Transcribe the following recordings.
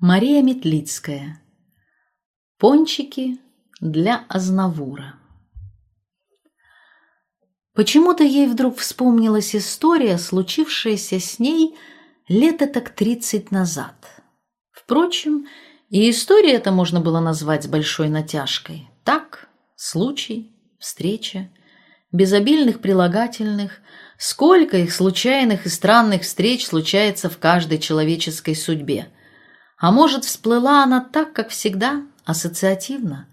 Мария Метлицкая. Пончики для Азнавура. Почему-то ей вдруг вспомнилась история, случившаяся с ней лет так тридцать назад. Впрочем, и история эта можно было назвать с большой натяжкой. Так, случай, встреча, без обильных прилагательных, сколько их случайных и странных встреч случается в каждой человеческой судьбе – а может, всплыла она так, как всегда, ассоциативно?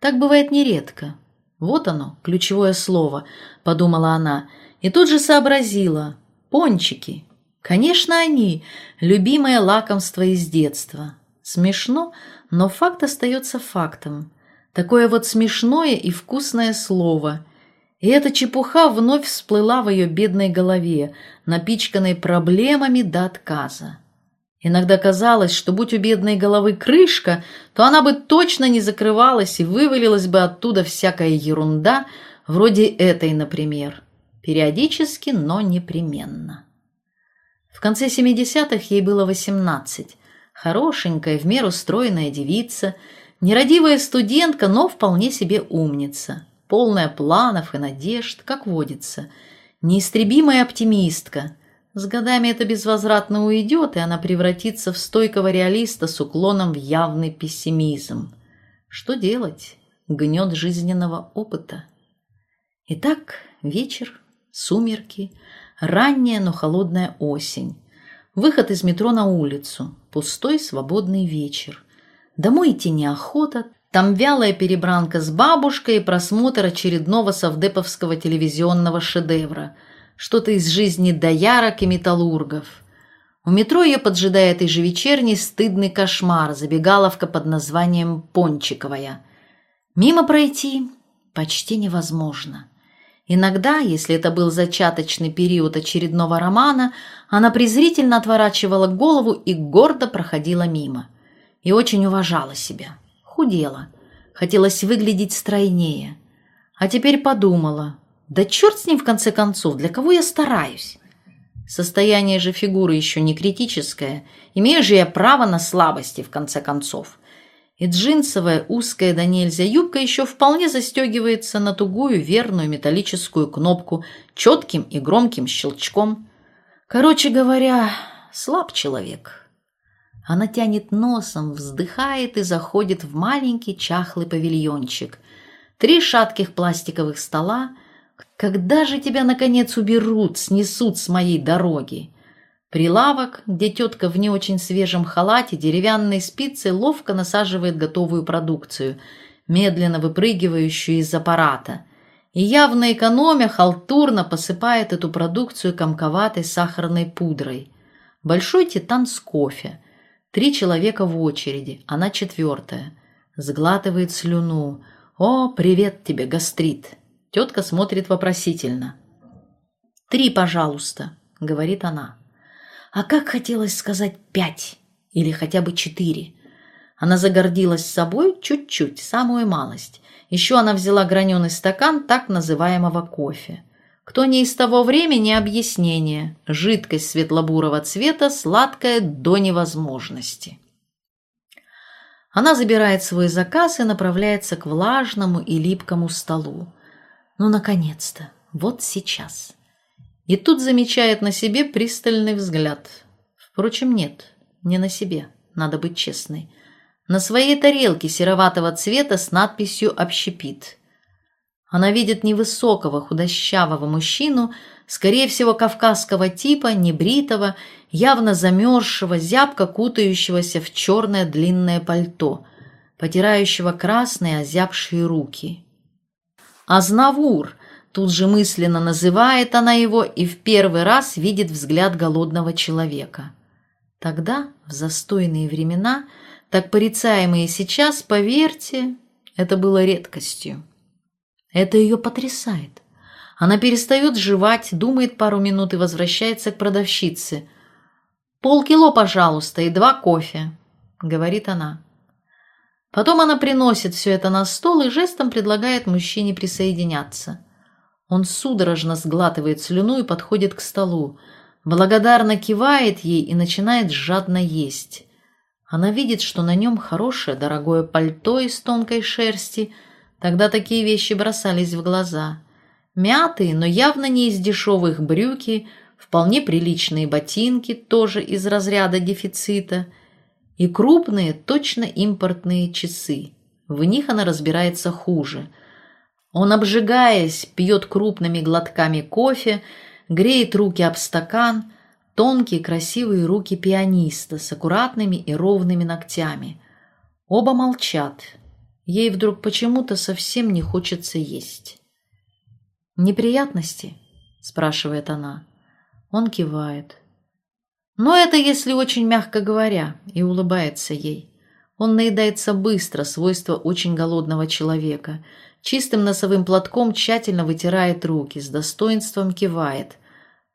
Так бывает нередко. Вот оно, ключевое слово, подумала она, и тут же сообразила. Пончики. Конечно, они, любимое лакомство из детства. Смешно, но факт остается фактом. Такое вот смешное и вкусное слово. И эта чепуха вновь всплыла в ее бедной голове, напичканной проблемами до отказа. Иногда казалось, что будь у бедной головы крышка, то она бы точно не закрывалась и вывалилась бы оттуда всякая ерунда, вроде этой, например. Периодически, но непременно. В конце 70-х ей было 18. Хорошенькая, в меру стройная девица, нерадивая студентка, но вполне себе умница, полная планов и надежд, как водится, неистребимая оптимистка – с годами это безвозвратно уйдет, и она превратится в стойкого реалиста с уклоном в явный пессимизм. Что делать? Гнет жизненного опыта. Итак, вечер, сумерки, ранняя, но холодная осень. Выход из метро на улицу. Пустой, свободный вечер. Домой идти неохота. Там вялая перебранка с бабушкой и просмотр очередного совдеповского телевизионного шедевра – что-то из жизни доярок и металлургов. У метро ее поджидает ежевечерний стыдный кошмар, забегаловка под названием Пончиковая. Мимо пройти почти невозможно. Иногда, если это был зачаточный период очередного романа, она презрительно отворачивала голову и гордо проходила мимо. И очень уважала себя. Худела. Хотелось выглядеть стройнее. А теперь подумала, да черт с ним в конце концов, для кого я стараюсь? Состояние же фигуры еще не критическое, имею же я право на слабости в конце концов. И джинсовая узкая до нельзя юбка еще вполне застегивается на тугую верную металлическую кнопку четким и громким щелчком. Короче говоря, слаб человек. Она тянет носом, вздыхает и заходит в маленький чахлый павильончик. Три шатких пластиковых стола, когда же тебя, наконец, уберут, снесут с моей дороги? Прилавок, где тетка в не очень свежем халате деревянной спицей ловко насаживает готовую продукцию, медленно выпрыгивающую из аппарата, и явно экономя халтурно посыпает эту продукцию комковатой сахарной пудрой. Большой титан с кофе. Три человека в очереди, она четвертая. Сглатывает слюну. «О, привет тебе, гастрит!» Тетка смотрит вопросительно. «Три, пожалуйста», — говорит она. А как хотелось сказать пять или хотя бы четыре. Она загордилась собой чуть-чуть, самую малость. Еще она взяла граненый стакан так называемого кофе. Кто не из того времени, объяснение. Жидкость светлобурого цвета, сладкая до невозможности. Она забирает свой заказ и направляется к влажному и липкому столу. Ну, наконец-то, вот сейчас. И тут замечает на себе пристальный взгляд. Впрочем, нет, не на себе, надо быть честной. На своей тарелке сероватого цвета с надписью «Общепит». Она видит невысокого, худощавого мужчину, скорее всего, кавказского типа, небритого, явно замерзшего, зябко кутающегося в черное длинное пальто, потирающего красные озябшие руки. Азнавур. Тут же мысленно называет она его и в первый раз видит взгляд голодного человека. Тогда, в застойные времена, так порицаемые сейчас, поверьте, это было редкостью. Это ее потрясает. Она перестает жевать, думает пару минут и возвращается к продавщице. «Полкило, пожалуйста, и два кофе», — говорит она. Потом она приносит все это на стол и жестом предлагает мужчине присоединяться. Он судорожно сглатывает слюну и подходит к столу, благодарно кивает ей и начинает жадно есть. Она видит, что на нем хорошее дорогое пальто из тонкой шерсти. Тогда такие вещи бросались в глаза. Мятые, но явно не из дешевых брюки, вполне приличные ботинки, тоже из разряда дефицита, и крупные, точно импортные часы. В них она разбирается хуже. Он, обжигаясь, пьет крупными глотками кофе, греет руки об стакан – тонкие красивые руки пианиста с аккуратными и ровными ногтями. Оба молчат. Ей вдруг почему-то совсем не хочется есть. «Неприятности?» – спрашивает она. Он кивает. Но это если очень мягко говоря, и улыбается ей. Он наедается быстро, свойство очень голодного человека. Чистым носовым платком тщательно вытирает руки, с достоинством кивает.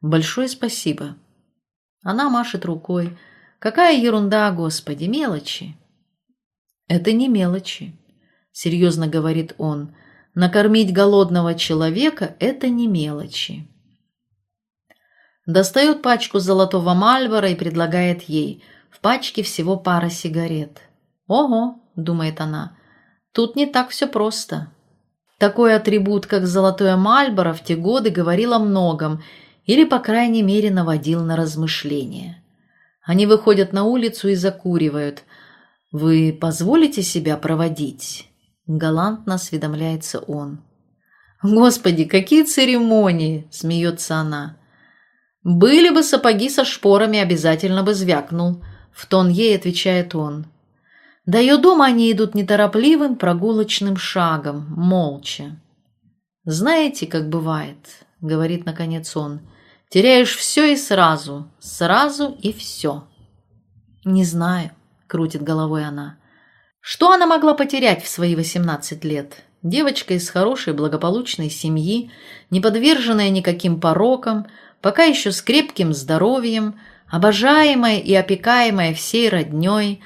«Большое спасибо». Она машет рукой. Какая ерунда, Господи, мелочи. Это не мелочи, серьезно говорит он. Накормить голодного человека – это не мелочи. Достает пачку золотого мальбора и предлагает ей. В пачке всего пара сигарет. «Ого!» – думает она. «Тут не так все просто». Такой атрибут, как золотое мальборо, в те годы говорил о многом – или, по крайней мере, наводил на размышления. Они выходят на улицу и закуривают. «Вы позволите себя проводить?» Галантно осведомляется он. «Господи, какие церемонии!» – смеется она. «Были бы сапоги со шпорами, обязательно бы звякнул», – в тон ей отвечает он. До ее дома они идут неторопливым прогулочным шагом, молча. «Знаете, как бывает», — говорит наконец он, — Теряешь все и сразу, сразу и все. Не знаю, крутит головой она. Что она могла потерять в свои восемнадцать лет? Девочка из хорошей благополучной семьи, не подверженная никаким порокам, пока еще с крепким здоровьем, обожаемая и опекаемая всей родней,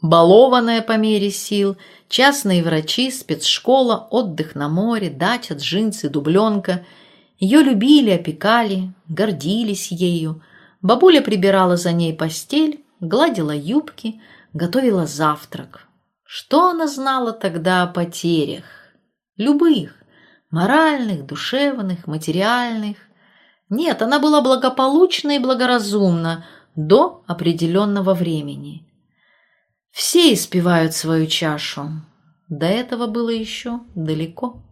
балованная по мере сил, частные врачи, спецшкола, отдых на море, дача, джинсы, дубленка – ее любили, опекали, гордились ею. Бабуля прибирала за ней постель, гладила юбки, готовила завтрак. Что она знала тогда о потерях? Любых, моральных, душевных, материальных. Нет, она была благополучна и благоразумна до определенного времени. Все испевают свою чашу. До этого было еще далеко.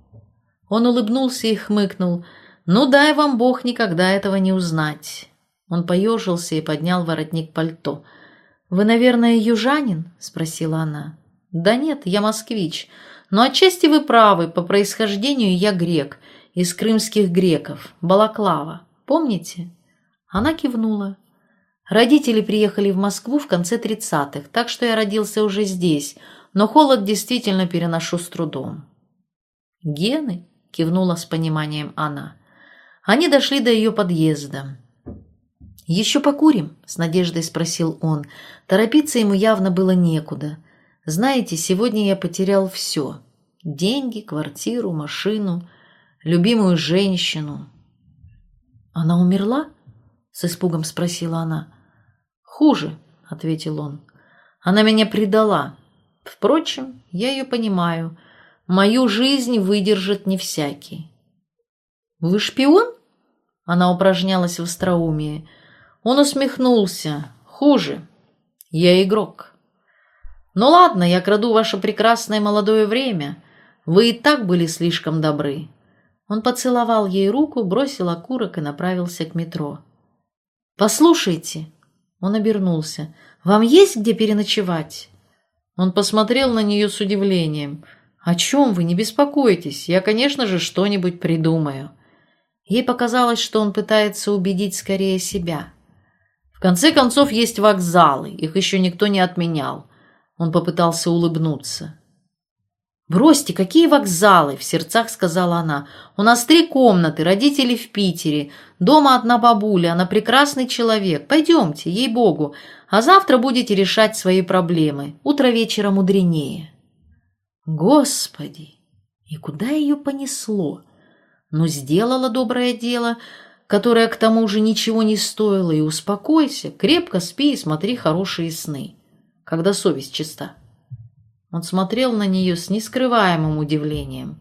Он улыбнулся и хмыкнул – ну, дай вам Бог никогда этого не узнать. Он поежился и поднял воротник пальто. «Вы, наверное, южанин?» – спросила она. «Да нет, я москвич. Но отчасти вы правы, по происхождению я грек, из крымских греков, Балаклава. Помните?» Она кивнула. Родители приехали в Москву в конце тридцатых, так что я родился уже здесь, но холод действительно переношу с трудом. «Гены?» – кивнула с пониманием она. Они дошли до ее подъезда. «Еще покурим?» – с надеждой спросил он. Торопиться ему явно было некуда. «Знаете, сегодня я потерял все. Деньги, квартиру, машину, любимую женщину». «Она умерла?» – с испугом спросила она. «Хуже», – ответил он. «Она меня предала. Впрочем, я ее понимаю. Мою жизнь выдержит не всякий». «Вы шпион?» Она упражнялась в остроумии. Он усмехнулся. «Хуже. Я игрок». «Ну ладно, я краду ваше прекрасное молодое время. Вы и так были слишком добры». Он поцеловал ей руку, бросил окурок и направился к метро. «Послушайте!» Он обернулся. «Вам есть где переночевать?» Он посмотрел на нее с удивлением. «О чем вы? Не беспокойтесь. Я, конечно же, что-нибудь придумаю». Ей показалось, что он пытается убедить скорее себя. В конце концов, есть вокзалы, их еще никто не отменял. Он попытался улыбнуться. «Бросьте, какие вокзалы?» – в сердцах сказала она. «У нас три комнаты, родители в Питере, дома одна бабуля, она прекрасный человек. Пойдемте, ей-богу, а завтра будете решать свои проблемы. Утро вечера мудренее». Господи, и куда ее понесло? но сделала доброе дело, которое к тому же ничего не стоило, и успокойся, крепко спи и смотри хорошие сны. когда совесть чиста. Он смотрел на нее с нескрываемым удивлением.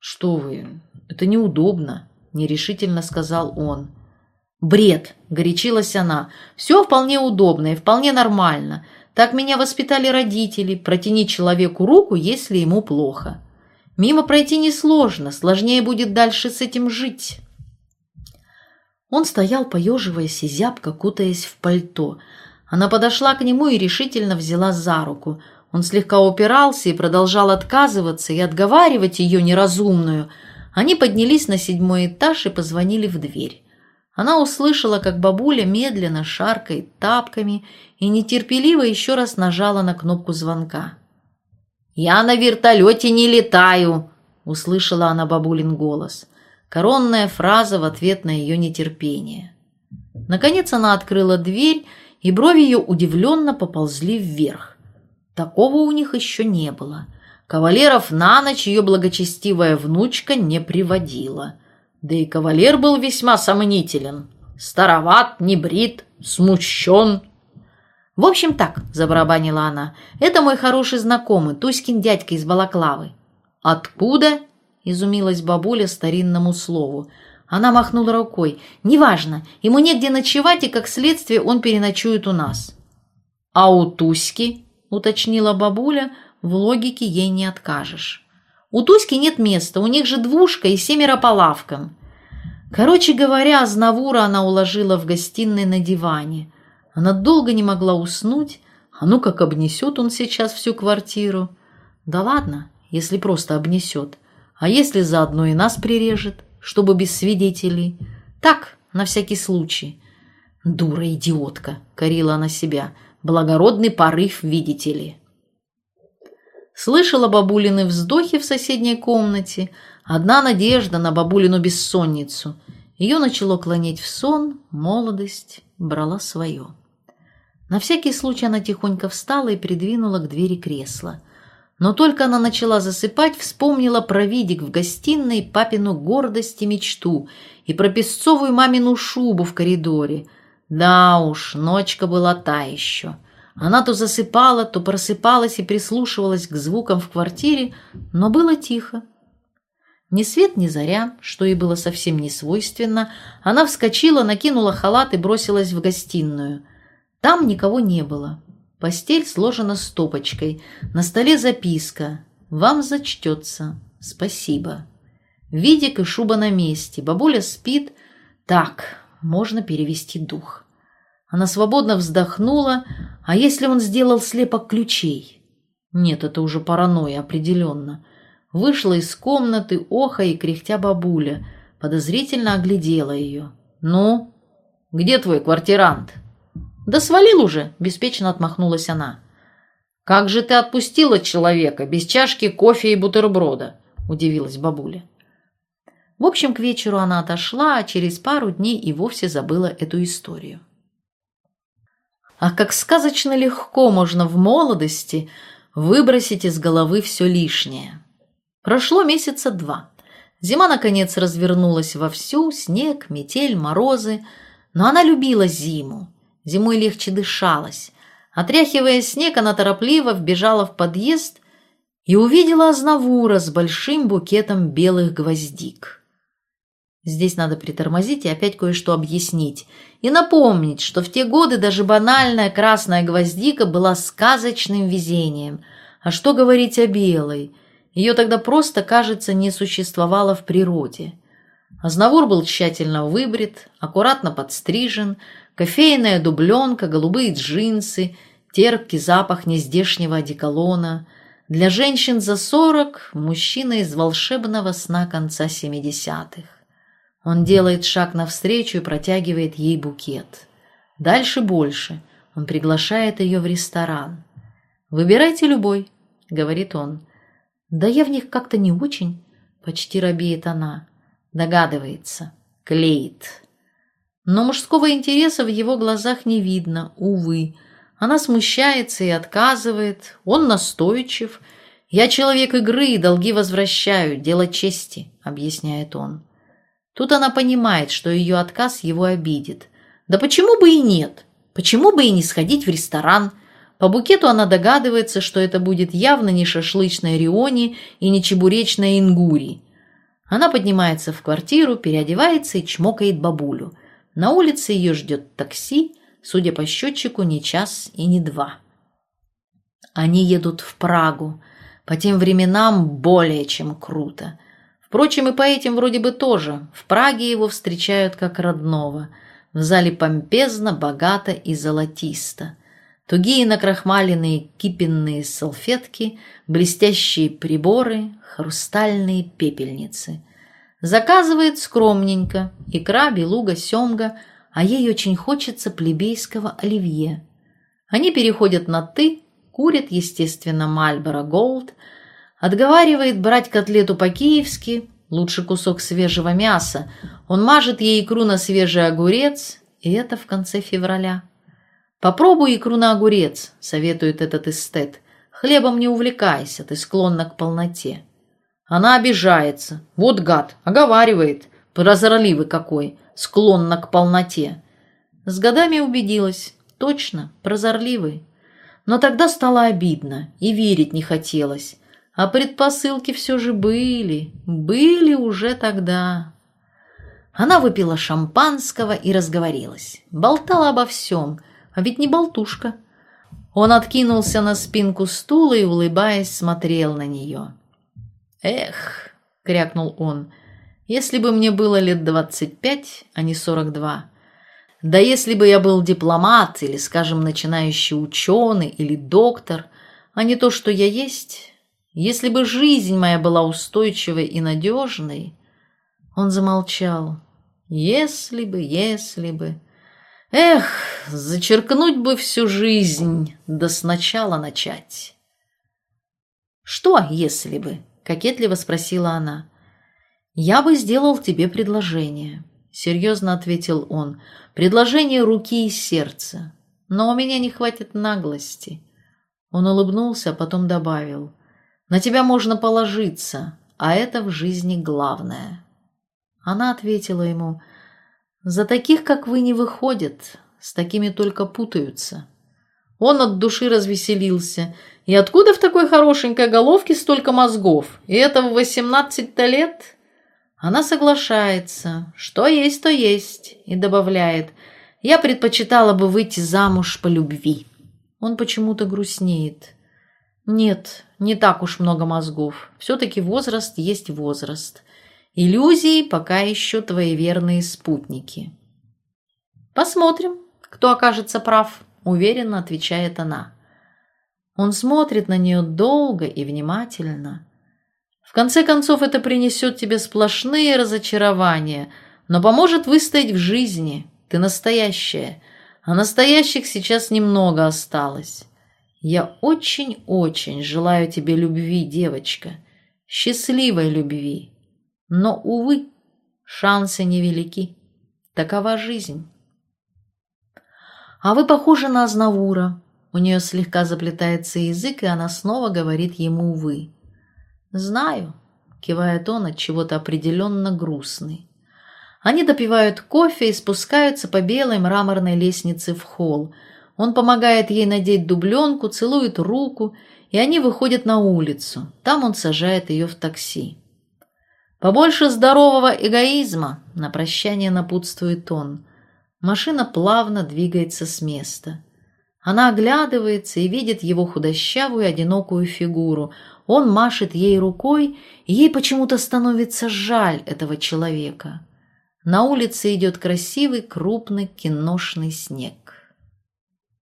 «Что вы, это неудобно», — нерешительно сказал он. «Бред!» — горячилась она. «Все вполне удобно и вполне нормально. Так меня воспитали родители. Протяни человеку руку, если ему плохо. Мимо пройти несложно, сложнее будет дальше с этим жить». Он стоял, поеживаясь и зябко, кутаясь в пальто. Она подошла к нему и решительно взяла за руку. Он слегка упирался и продолжал отказываться и отговаривать ее неразумную. Они поднялись на седьмой этаж и позвонили в дверь. Она услышала, как бабуля медленно шаркает тапками и нетерпеливо еще раз нажала на кнопку звонка. «Я на вертолете не летаю!» – услышала она бабулин голос. Коронная фраза в ответ на ее нетерпение. Наконец она открыла дверь, и брови ее удивленно поползли вверх. Такого у них еще не было. Кавалеров на ночь ее благочестивая внучка не приводила. Да и кавалер был весьма сомнителен. Староват, небрит, смущен. «В общем так», — забарабанила она, — «это мой хороший знакомый, Туськин дядька из Балаклавы». «Откуда?» – изумилась бабуля старинному слову. Она махнула рукой. «Неважно, ему негде ночевать, и как следствие он переночует у нас». «А у Туськи?» – уточнила бабуля. «В логике ей не откажешь». «У Туськи нет места, у них же двушка и семеро по лавкам». Короче говоря, Азнавура она уложила в гостиной на диване. Она долго не могла уснуть, а ну как обнесет он сейчас всю квартиру. Да ладно, если просто обнесет. А если заодно и нас прирежет, чтобы без свидетелей? Так, на всякий случай. Дура-идиотка, корила она себя. Благородный порыв, видите ли. Слышала бабулины вздохи в соседней комнате. Одна надежда на бабулину бессонницу. Ее начало клонить в сон, молодость брала свое. На всякий случай она тихонько встала и придвинула к двери кресло. Но только она начала засыпать, вспомнила про видик в гостиной, папину гордость и мечту, и про песцовую мамину шубу в коридоре. Да уж, ночка была та еще. Она то засыпала, то просыпалась и прислушивалась к звукам в квартире, но было тихо. Ни свет, ни заря, что ей было совсем не свойственно, она вскочила, накинула халат и бросилась в гостиную. Там никого не было. Постель сложена стопочкой. На столе записка. «Вам зачтется. Спасибо». Видик и шуба на месте. Бабуля спит. Так, можно перевести дух. Она свободно вздохнула. А если он сделал слепок ключей? Нет, это уже паранойя, определенно. Вышла из комнаты, оха и кряхтя бабуля. Подозрительно оглядела ее. «Ну, где твой квартирант?» «Да свалил уже!» – беспечно отмахнулась она. «Как же ты отпустила человека без чашки кофе и бутерброда?» – удивилась бабуля. В общем, к вечеру она отошла, а через пару дней и вовсе забыла эту историю. А как сказочно легко можно в молодости выбросить из головы все лишнее. Прошло месяца два. Зима, наконец, развернулась вовсю, снег, метель, морозы. Но она любила зиму. Зимой легче дышалось. Отряхивая снег, она торопливо вбежала в подъезд и увидела Азнавура с большим букетом белых гвоздик. Здесь надо притормозить и опять кое-что объяснить. И напомнить, что в те годы даже банальная красная гвоздика была сказочным везением. А что говорить о белой? Ее тогда просто, кажется, не существовало в природе. Азнавур был тщательно выбрит, аккуратно подстрижен, Кофейная дубленка, голубые джинсы, терпкий запах нездешнего одеколона. Для женщин за сорок – мужчина из волшебного сна конца семидесятых. Он делает шаг навстречу и протягивает ей букет. Дальше больше. Он приглашает ее в ресторан. «Выбирайте любой», — говорит он. «Да я в них как-то не очень», — почти робеет она. Догадывается. Клеит. Но мужского интереса в его глазах не видно, увы. Она смущается и отказывает, он настойчив. «Я человек игры и долги возвращаю, дело чести», — объясняет он. Тут она понимает, что ее отказ его обидит. Да почему бы и нет? Почему бы и не сходить в ресторан? По букету она догадывается, что это будет явно не шашлычная риони и не чебуречная ингури. Она поднимается в квартиру, переодевается и чмокает бабулю. На улице ее ждет такси, судя по счетчику, не час и не два. Они едут в Прагу. По тем временам более чем круто. Впрочем, и по этим вроде бы тоже. В Праге его встречают как родного. В зале помпезно, богато и золотисто. Тугие накрахмаленные кипенные салфетки, блестящие приборы, хрустальные пепельницы. Заказывает скромненько, икра, белуга, семга, а ей очень хочется плебейского оливье. Они переходят на «ты», курят, естественно, Мальборо Голд, отговаривает брать котлету по-киевски, лучше кусок свежего мяса. Он мажет ей икру на свежий огурец, и это в конце февраля. «Попробуй икру на огурец», — советует этот эстет. «Хлебом не увлекайся, ты склонна к полноте». Она обижается. Вот гад, оговаривает. Прозорливый какой, склонна к полноте. С годами убедилась. Точно, прозорливый. Но тогда стало обидно, и верить не хотелось. А предпосылки все же были, были уже тогда. Она выпила шампанского и разговорилась. Болтала обо всем — а ведь не болтушка. Он откинулся на спинку стула и, улыбаясь, смотрел на нее. «Эх!» — крякнул он. «Если бы мне было лет двадцать пять, а не сорок два. Да если бы я был дипломат или, скажем, начинающий ученый или доктор, а не то, что я есть, если бы жизнь моя была устойчивой и надежной...» Он замолчал. «Если бы, если бы...» Эх, зачеркнуть бы всю жизнь, да сначала начать. «Что, если бы?» — кокетливо спросила она. «Я бы сделал тебе предложение», — серьезно ответил он. «Предложение руки и сердца. Но у меня не хватит наглости». Он улыбнулся, а потом добавил. «На тебя можно положиться, а это в жизни главное». Она ответила ему. За таких, как вы, не выходят, с такими только путаются. Он от души развеселился. И откуда в такой хорошенькой головке столько мозгов? И это в восемнадцать-то лет? Она соглашается. Что есть, то есть. И добавляет. Я предпочитала бы выйти замуж по любви. Он почему-то грустнеет. Нет, не так уж много мозгов. Все-таки возраст есть возраст. Иллюзии пока еще твои верные спутники. Посмотрим, кто окажется прав, уверенно отвечает она. Он смотрит на нее долго и внимательно. В конце концов, это принесет тебе сплошные разочарования, но поможет выстоять в жизни. Ты настоящая, а настоящих сейчас немного осталось. Я очень-очень желаю тебе любви, девочка, счастливой любви. Но, увы, шансы невелики. Такова жизнь. А вы похожи на Азнавура. У нее слегка заплетается язык, и она снова говорит ему «вы». «Знаю», — кивает он от чего-то определенно грустный. Они допивают кофе и спускаются по белой мраморной лестнице в холл. Он помогает ей надеть дубленку, целует руку, и они выходят на улицу. Там он сажает ее в такси. Побольше здорового эгоизма, на прощание напутствует он. Машина плавно двигается с места. Она оглядывается и видит его худощавую одинокую фигуру. Он машет ей рукой, и ей почему-то становится жаль этого человека. На улице идет красивый крупный киношный снег.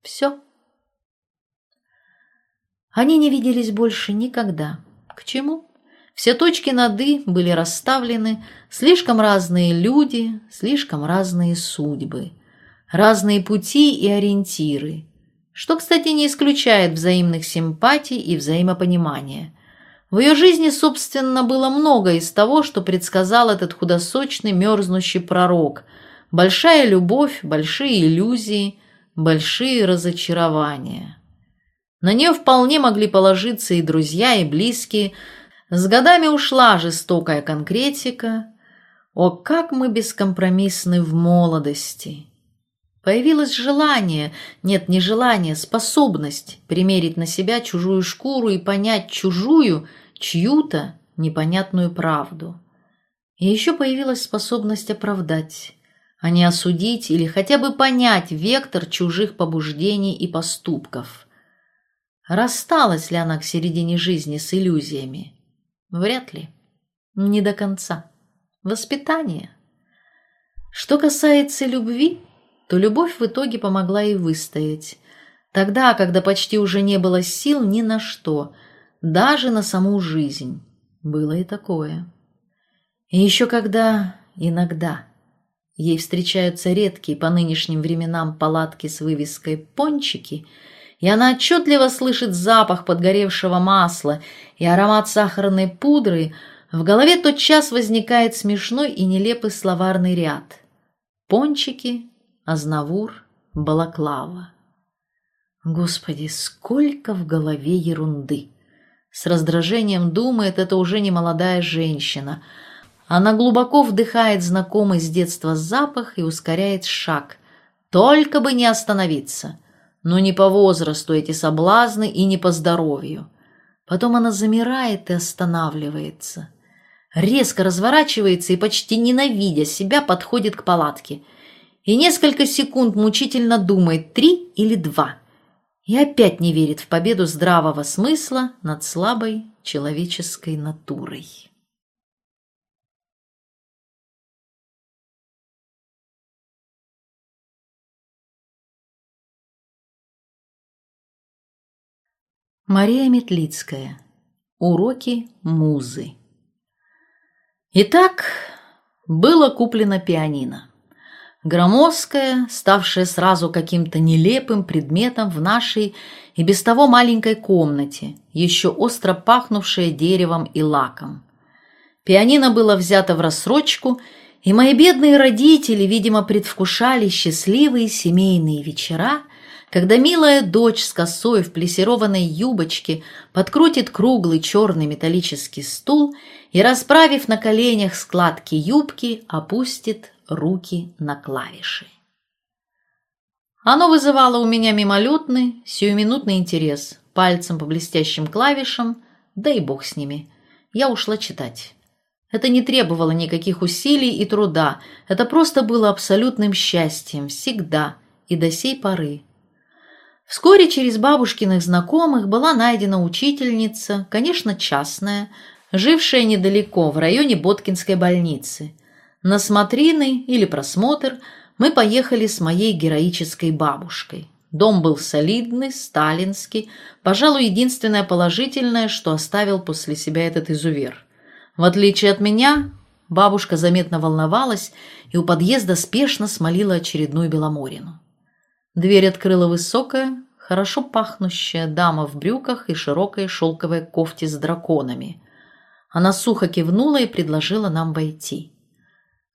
Все. Они не виделись больше никогда. К чему? Все точки над «и» были расставлены, слишком разные люди, слишком разные судьбы, разные пути и ориентиры, что, кстати, не исключает взаимных симпатий и взаимопонимания. В ее жизни, собственно, было много из того, что предсказал этот худосочный мерзнущий пророк. Большая любовь, большие иллюзии, большие разочарования. На нее вполне могли положиться и друзья, и близкие – с годами ушла жестокая конкретика. О, как мы бескомпромиссны в молодости! Появилось желание, нет, не желание, способность примерить на себя чужую шкуру и понять чужую, чью-то непонятную правду. И еще появилась способность оправдать, а не осудить или хотя бы понять вектор чужих побуждений и поступков. Рассталась ли она к середине жизни с иллюзиями? Вряд ли. Не до конца. Воспитание. Что касается любви, то любовь в итоге помогла ей выстоять. Тогда, когда почти уже не было сил ни на что, даже на саму жизнь. Было и такое. И еще когда, иногда, ей встречаются редкие по нынешним временам палатки с вывеской «пончики», и она отчетливо слышит запах подгоревшего масла и аромат сахарной пудры, в голове тотчас возникает смешной и нелепый словарный ряд. Пончики, Азнавур, Балаклава. Господи, сколько в голове ерунды! С раздражением думает, это уже не молодая женщина. Она глубоко вдыхает знакомый с детства запах и ускоряет шаг. Только бы не остановиться. Но не по возрасту эти соблазны и не по здоровью. Потом она замирает и останавливается резко разворачивается и, почти ненавидя себя, подходит к палатке. И несколько секунд мучительно думает, три или два. И опять не верит в победу здравого смысла над слабой человеческой натурой. Мария Метлицкая. Уроки музы. Итак, было куплено пианино. Громоздкое, ставшее сразу каким-то нелепым предметом в нашей и без того маленькой комнате, еще остро пахнувшее деревом и лаком. Пианино было взято в рассрочку, и мои бедные родители, видимо, предвкушали счастливые семейные вечера – когда милая дочь с косой в плесированной юбочке подкрутит круглый черный металлический стул и, расправив на коленях складки юбки, опустит руки на клавиши. Оно вызывало у меня мимолетный, сиюминутный интерес, пальцем по блестящим клавишам, да и бог с ними. Я ушла читать. Это не требовало никаких усилий и труда, это просто было абсолютным счастьем, всегда и до сей поры. Вскоре через бабушкиных знакомых была найдена учительница, конечно, частная, жившая недалеко, в районе Боткинской больницы. На смотрины или просмотр мы поехали с моей героической бабушкой. Дом был солидный, сталинский, пожалуй, единственное положительное, что оставил после себя этот изувер. В отличие от меня, бабушка заметно волновалась и у подъезда спешно смолила очередную беломорину. Дверь открыла высокая, хорошо пахнущая дама в брюках и широкой шелковой кофте с драконами. Она сухо кивнула и предложила нам войти.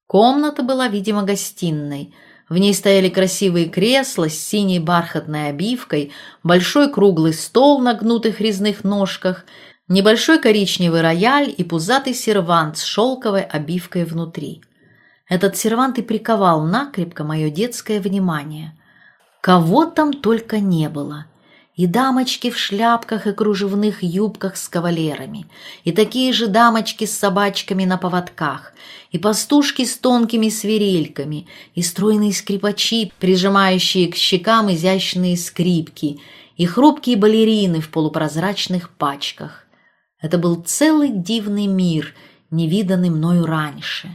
Комната была, видимо, гостиной. В ней стояли красивые кресла с синей бархатной обивкой, большой круглый стол на гнутых резных ножках, небольшой коричневый рояль и пузатый сервант с шелковой обивкой внутри. Этот сервант и приковал накрепко мое детское внимание – Кого там только не было. И дамочки в шляпках и кружевных юбках с кавалерами, и такие же дамочки с собачками на поводках, и пастушки с тонкими свирельками, и стройные скрипачи, прижимающие к щекам изящные скрипки, и хрупкие балерины в полупрозрачных пачках. Это был целый дивный мир, невиданный мною раньше.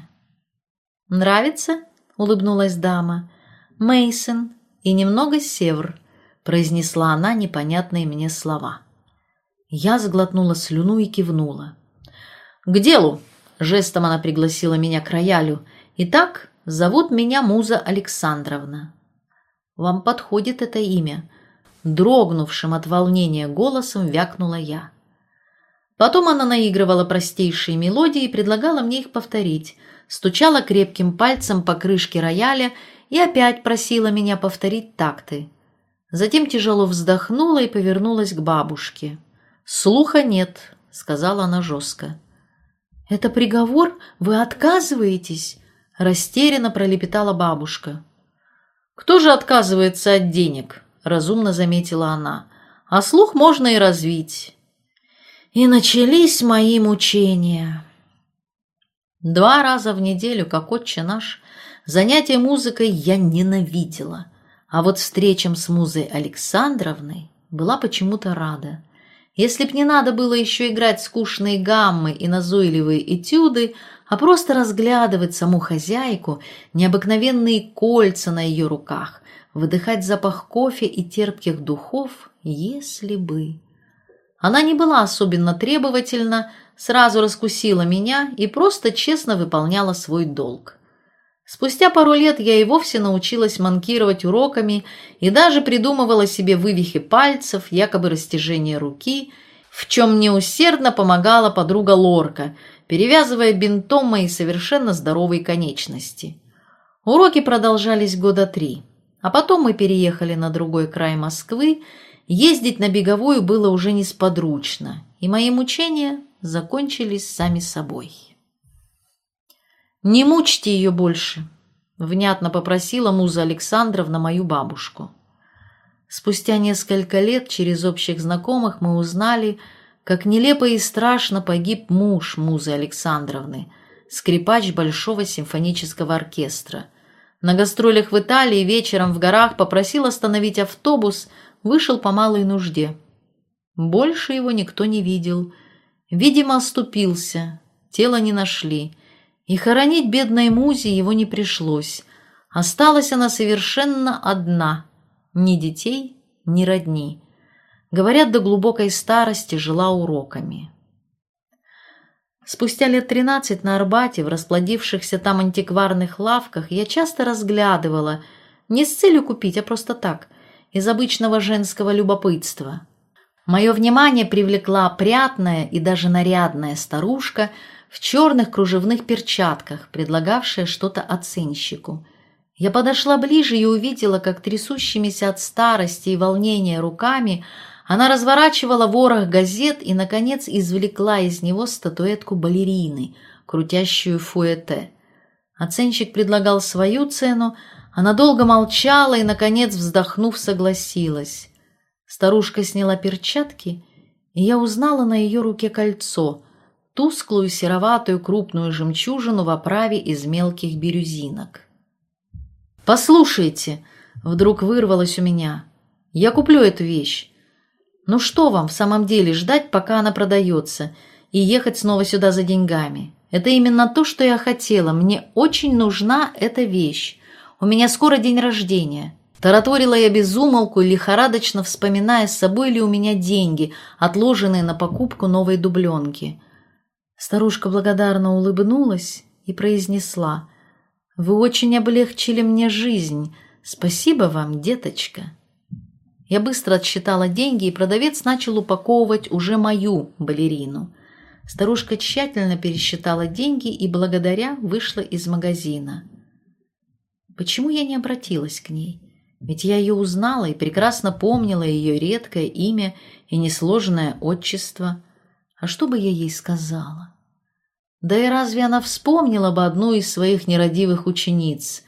«Нравится?» — улыбнулась дама. Мейсон, и немного севр», — произнесла она непонятные мне слова. Я сглотнула слюну и кивнула. «К делу!» — жестом она пригласила меня к роялю. «Итак, зовут меня Муза Александровна». «Вам подходит это имя?» Дрогнувшим от волнения голосом вякнула я. Потом она наигрывала простейшие мелодии и предлагала мне их повторить, стучала крепким пальцем по крышке рояля и опять просила меня повторить такты. Затем тяжело вздохнула и повернулась к бабушке. «Слуха нет», — сказала она жестко. «Это приговор? Вы отказываетесь?» — растерянно пролепетала бабушка. «Кто же отказывается от денег?» – разумно заметила она. «А слух можно и развить». И начались мои мучения. Два раза в неделю, как отче наш, занятия музыкой я ненавидела, а вот встречам с музой Александровной была почему-то рада. Если б не надо было еще играть скучные гаммы и назойливые этюды, а просто разглядывать саму хозяйку, необыкновенные кольца на ее руках, выдыхать запах кофе и терпких духов, если бы... Она не была особенно требовательна, сразу раскусила меня и просто честно выполняла свой долг. Спустя пару лет я и вовсе научилась манкировать уроками и даже придумывала себе вывихи пальцев, якобы растяжение руки, в чем мне усердно помогала подруга Лорка, перевязывая бинтом мои совершенно здоровые конечности. Уроки продолжались года три, а потом мы переехали на другой край Москвы, ездить на беговую было уже несподручно, и мои мучения закончились сами собой. «Не мучьте ее больше», — внятно попросила муза Александровна мою бабушку. Спустя несколько лет через общих знакомых мы узнали, как нелепо и страшно погиб муж музы Александровны, скрипач Большого симфонического оркестра. На гастролях в Италии вечером в горах попросил остановить автобус, вышел по малой нужде. Больше его никто не видел. Видимо, оступился, тело не нашли. И хоронить бедной Музе его не пришлось. Осталась она совершенно одна. Ни детей, ни родни. Говорят, до глубокой старости жила уроками. Спустя лет тринадцать на Арбате, в расплодившихся там антикварных лавках, я часто разглядывала, не с целью купить, а просто так, из обычного женского любопытства. Мое внимание привлекла опрятная и даже нарядная старушка – в черных кружевных перчатках, предлагавшая что-то оценщику. Я подошла ближе и увидела, как трясущимися от старости и волнения руками она разворачивала ворох газет и, наконец, извлекла из него статуэтку балерины, крутящую фуэте. Оценщик предлагал свою цену, она долго молчала и, наконец, вздохнув, согласилась. Старушка сняла перчатки, и я узнала на ее руке кольцо — тусклую сероватую крупную жемчужину в оправе из мелких бирюзинок. «Послушайте!» — вдруг вырвалось у меня. «Я куплю эту вещь. Ну что вам в самом деле ждать, пока она продается, и ехать снова сюда за деньгами? Это именно то, что я хотела. Мне очень нужна эта вещь. У меня скоро день рождения». Тараторила я безумолку, лихорадочно вспоминая, с собой ли у меня деньги, отложенные на покупку новой дубленки. Старушка благодарно улыбнулась и произнесла, «Вы очень облегчили мне жизнь. Спасибо вам, деточка». Я быстро отсчитала деньги, и продавец начал упаковывать уже мою балерину. Старушка тщательно пересчитала деньги и благодаря вышла из магазина. Почему я не обратилась к ней? Ведь я ее узнала и прекрасно помнила ее редкое имя и несложное отчество. А что бы я ей сказала? Да и разве она вспомнила бы одну из своих нерадивых учениц?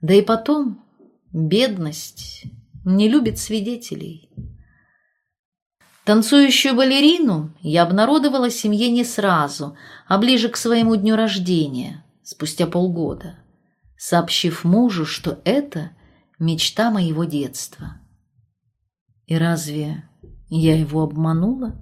Да и потом, бедность не любит свидетелей. Танцующую балерину я обнародовала семье не сразу, а ближе к своему дню рождения, спустя полгода, сообщив мужу, что это мечта моего детства. И разве я его обманула?